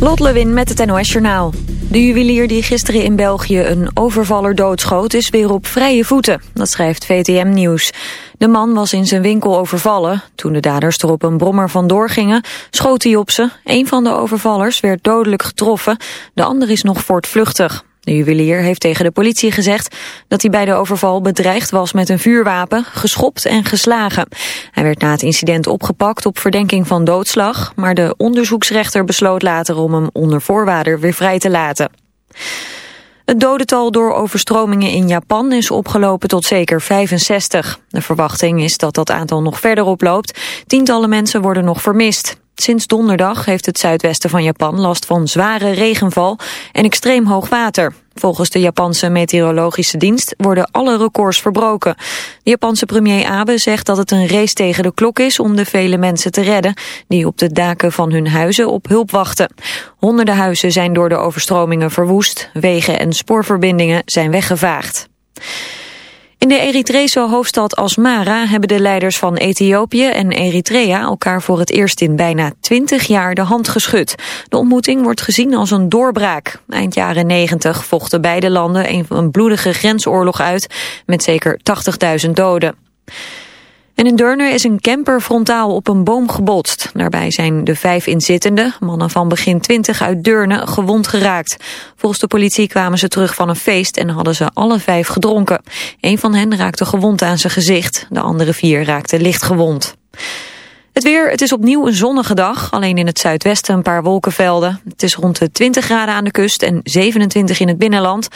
Lot Lewin met het NOS Journaal. De juwelier die gisteren in België een overvaller doodschoot... is weer op vrije voeten, dat schrijft VTM Nieuws. De man was in zijn winkel overvallen. Toen de daders er op een brommer vandoor gingen, schoot hij op ze. Een van de overvallers werd dodelijk getroffen, de ander is nog voortvluchtig. De juwelier heeft tegen de politie gezegd dat hij bij de overval bedreigd was met een vuurwapen, geschopt en geslagen. Hij werd na het incident opgepakt op verdenking van doodslag, maar de onderzoeksrechter besloot later om hem onder voorwaarden weer vrij te laten. Het dodental door overstromingen in Japan is opgelopen tot zeker 65. De verwachting is dat dat aantal nog verder oploopt. Tientallen mensen worden nog vermist. Sinds donderdag heeft het zuidwesten van Japan last van zware regenval en extreem hoog water. Volgens de Japanse meteorologische dienst worden alle records verbroken. De Japanse premier Abe zegt dat het een race tegen de klok is om de vele mensen te redden die op de daken van hun huizen op hulp wachten. Honderden huizen zijn door de overstromingen verwoest, wegen en spoorverbindingen zijn weggevaagd. In de Eritrese hoofdstad Asmara hebben de leiders van Ethiopië en Eritrea elkaar voor het eerst in bijna twintig jaar de hand geschud. De ontmoeting wordt gezien als een doorbraak. Eind jaren 90 vochten beide landen een bloedige grensoorlog uit met zeker 80.000 doden. En in Deurne is een camper frontaal op een boom gebotst. Daarbij zijn de vijf inzittenden, mannen van begin 20 uit Deurne, gewond geraakt. Volgens de politie kwamen ze terug van een feest en hadden ze alle vijf gedronken. Een van hen raakte gewond aan zijn gezicht, de andere vier raakten licht gewond. Het weer, het is opnieuw een zonnige dag. Alleen in het zuidwesten een paar wolkenvelden. Het is rond de 20 graden aan de kust en 27 in het binnenland.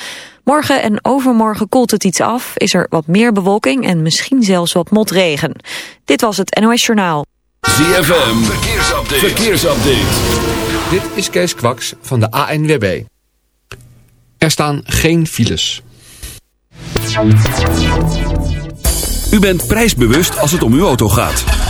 Morgen en overmorgen koelt het iets af, is er wat meer bewolking en misschien zelfs wat motregen. Dit was het NOS Journaal. ZFM, verkeersupdate. verkeersupdate. Dit is Kees Kwaks van de ANWB. Er staan geen files. U bent prijsbewust als het om uw auto gaat.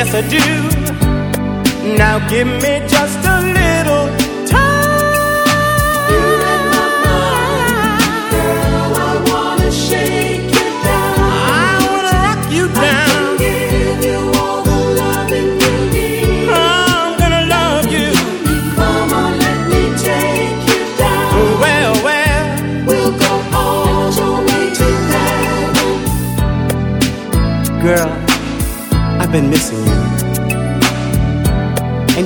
yes I do. Now give me just a little time. You in my mind, girl, I wanna shake you down. I wanna lock you down. I can give you all the loving you need. I'm gonna love you. Come on, let me take you down. Well, well, we'll go all the way to heaven, girl. I've been missing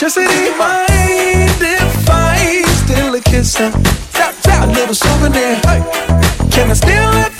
electricity. Mind if I steal a kiss? Tap, a little souvenir. Hey. Can I steal it?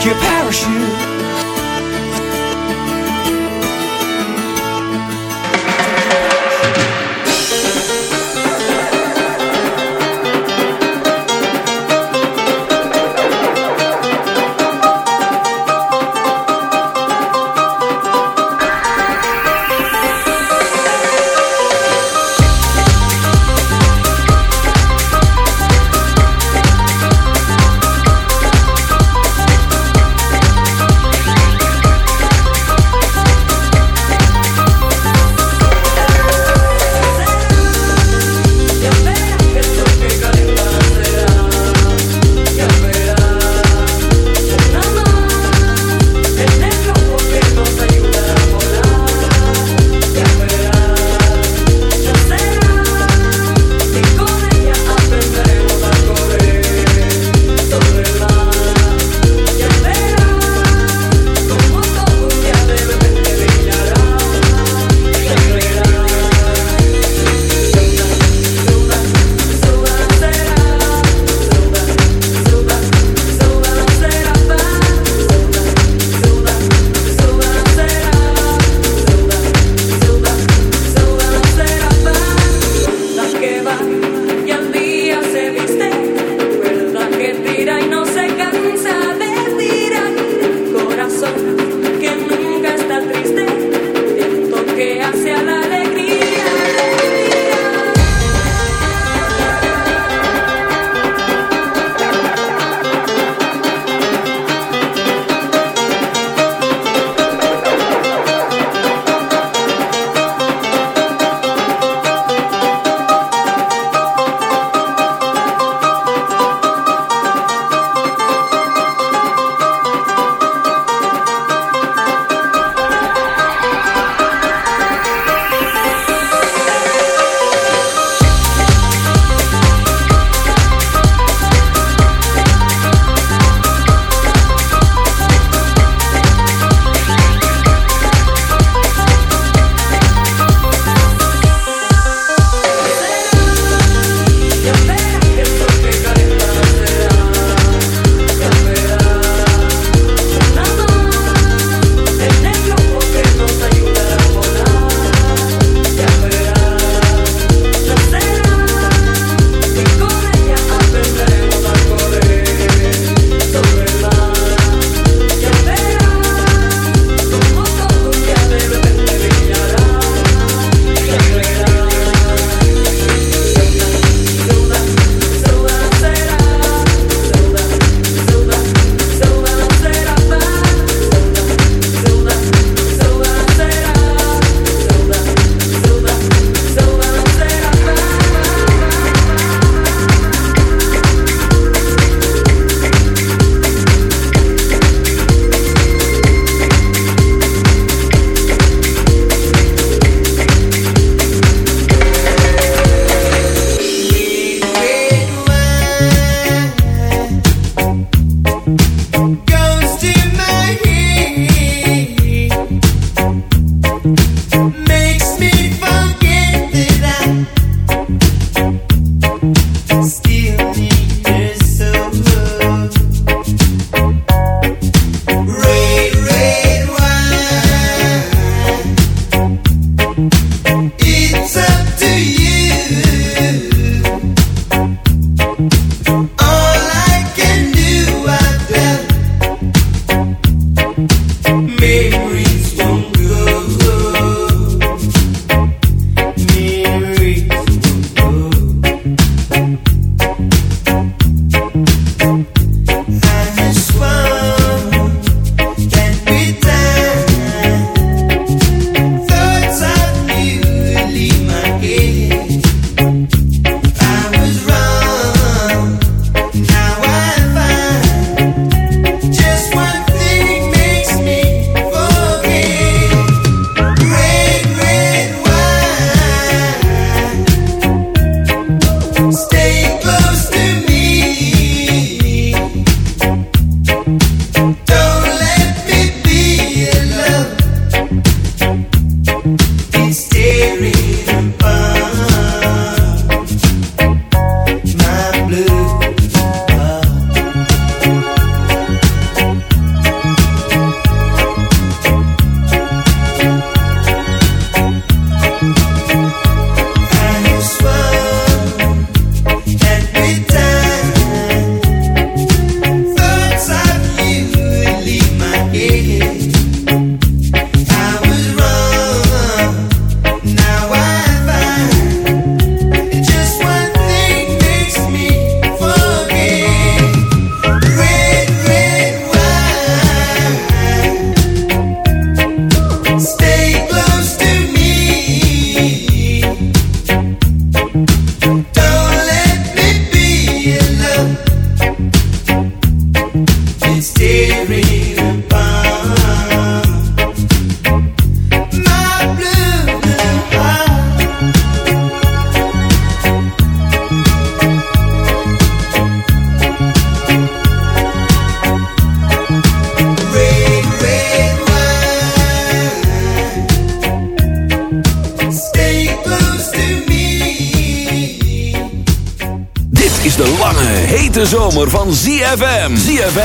You're had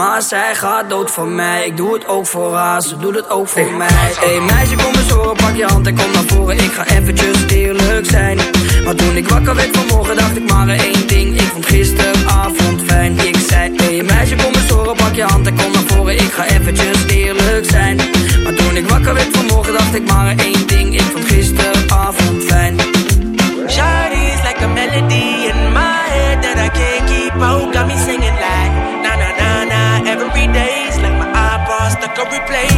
Maar zij gaat dood voor mij. Ik doe het ook voor haar, ze doet het ook voor mij. Hey meisje, kom eens horen, pak je hand en kom naar voren. Ik ga eventjes eerlijk zijn. Maar toen ik wakker werd vanmorgen, dacht ik maar één ding. Ik vond gisteravond fijn. Ik zei, hey meisje, kom eens horen, pak je hand en kom naar voren. Ik ga eventjes eerlijk zijn. Maar toen ik wakker werd vanmorgen, dacht ik maar één ding. Ik vond gisteravond fijn. Shawty's like a melody in my head that I can't keep out. Got me singing like go replay.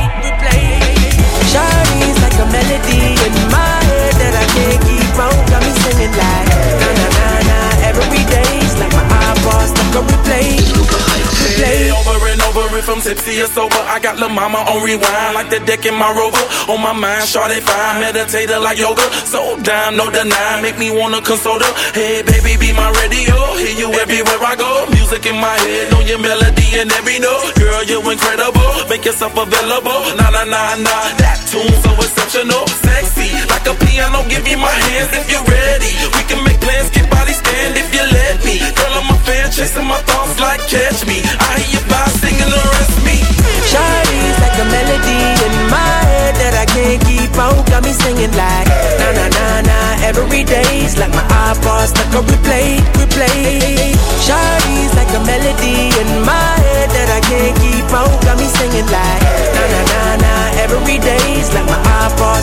If I'm tipsy or sober, I got La Mama on rewind, like the deck in my rover. On my mind, shawty fine, meditator like yoga. So down, no deny, make me wanna console her. Hey, baby, be my radio, hear you everywhere I go. Music in my head, know your melody and every note. Girl, you're incredible, make yourself available. Nah, nah, nah, nah, that tune so exceptional, sexy, like a piano. Give me my hands if you're ready. We can make plans, get body stand if you let me. Girl, I'm a fan, chasing my thoughts like catch me. I hear you by singing the rest me. Shawty's like a melody in my head that I can't keep out. Got me singing like na na na na every day's like my iPod stuck on replay, replay. Shawty's like a melody in my head that I can't keep out. Got me singing like na na na na every day's like my iPod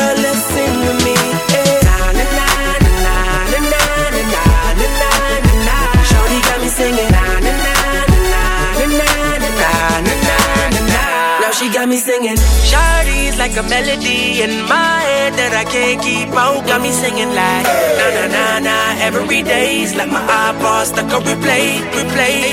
got me singing Shawty's like a melody in my head that I can't keep out. Got me singing like na na na na every day's like my iPod stuck on replay, replay.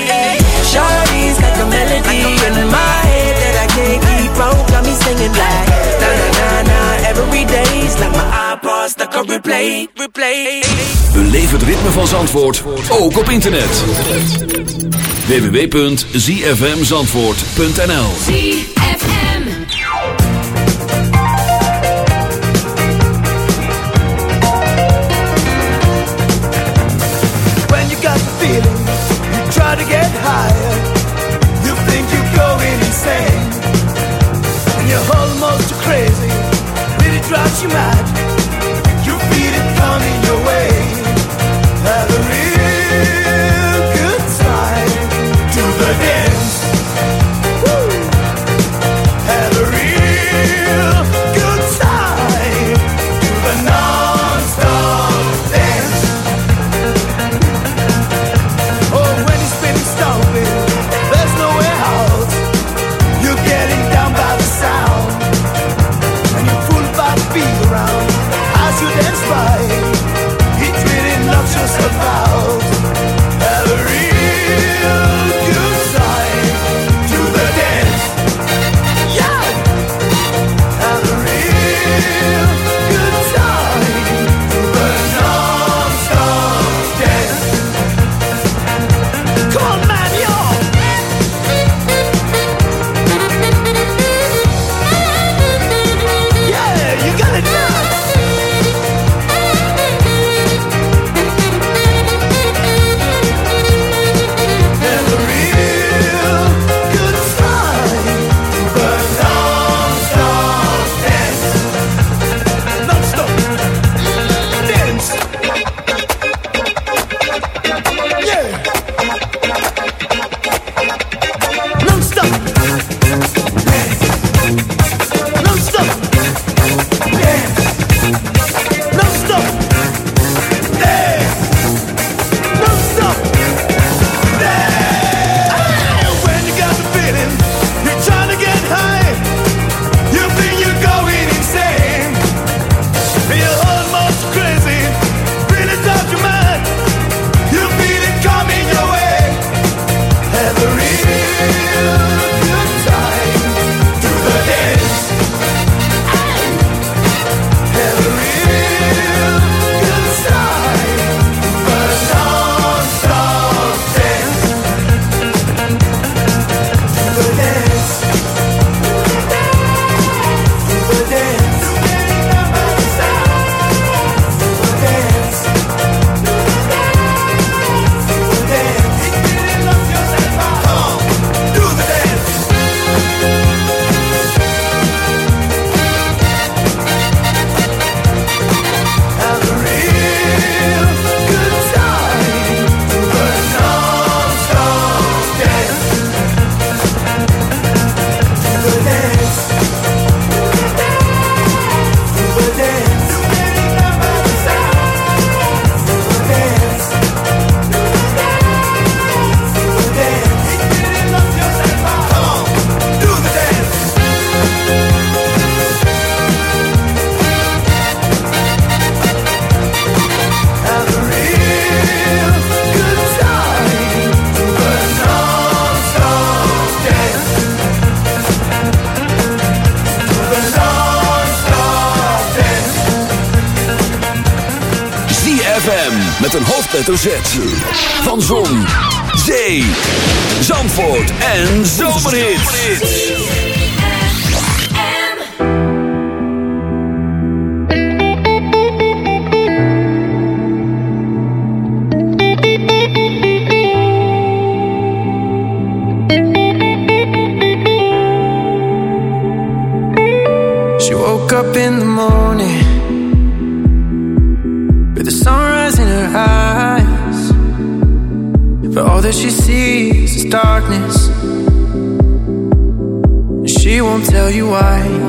Shawty's like a melody in my head that I can't keep out. Got me singing like na na na na every day's like my iPod stuck on replay, replay. Beleef het ritme van Zandvoort, ook op internet. www.zfmzandvoort.nl When She woke up in the morning with the sunrise in her eyes. But all that she sees is darkness. And She won't tell you why.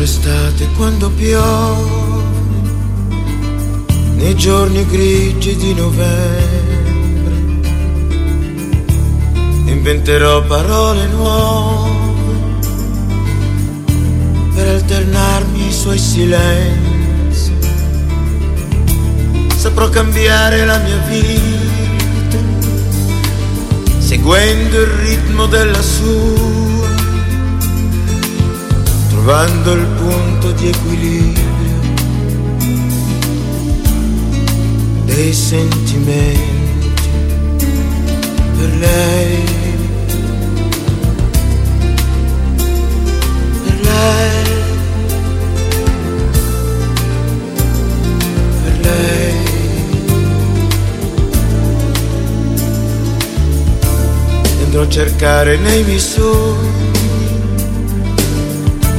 L'estate quando piove, nei giorni grigi di novembre. Inventerò parole nuove per alternarmi ai suoi silenzi. Saprò cambiare la mia vita, seguendo il ritmo della sua trovando il punto di equilibrio dei sentimenti per lei, per Andrò a cercare nei miei sogni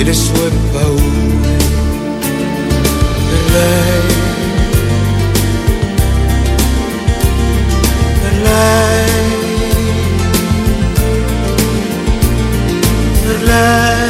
e le sue paure per lei, per lei, per lei,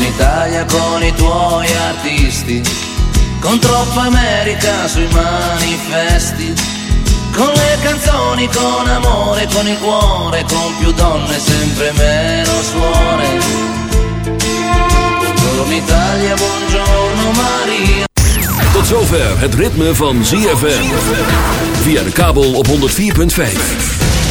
Buongiorno Italia con i tuoi artisti, con troppa America sui manifesti, con le canzoni, con amore, con il cuore, con più donne, sempre meno suore. Buongiorno Italia, buongiorno Maria. Tot zover het ritme van ZFM. Via de kabel op 104.5.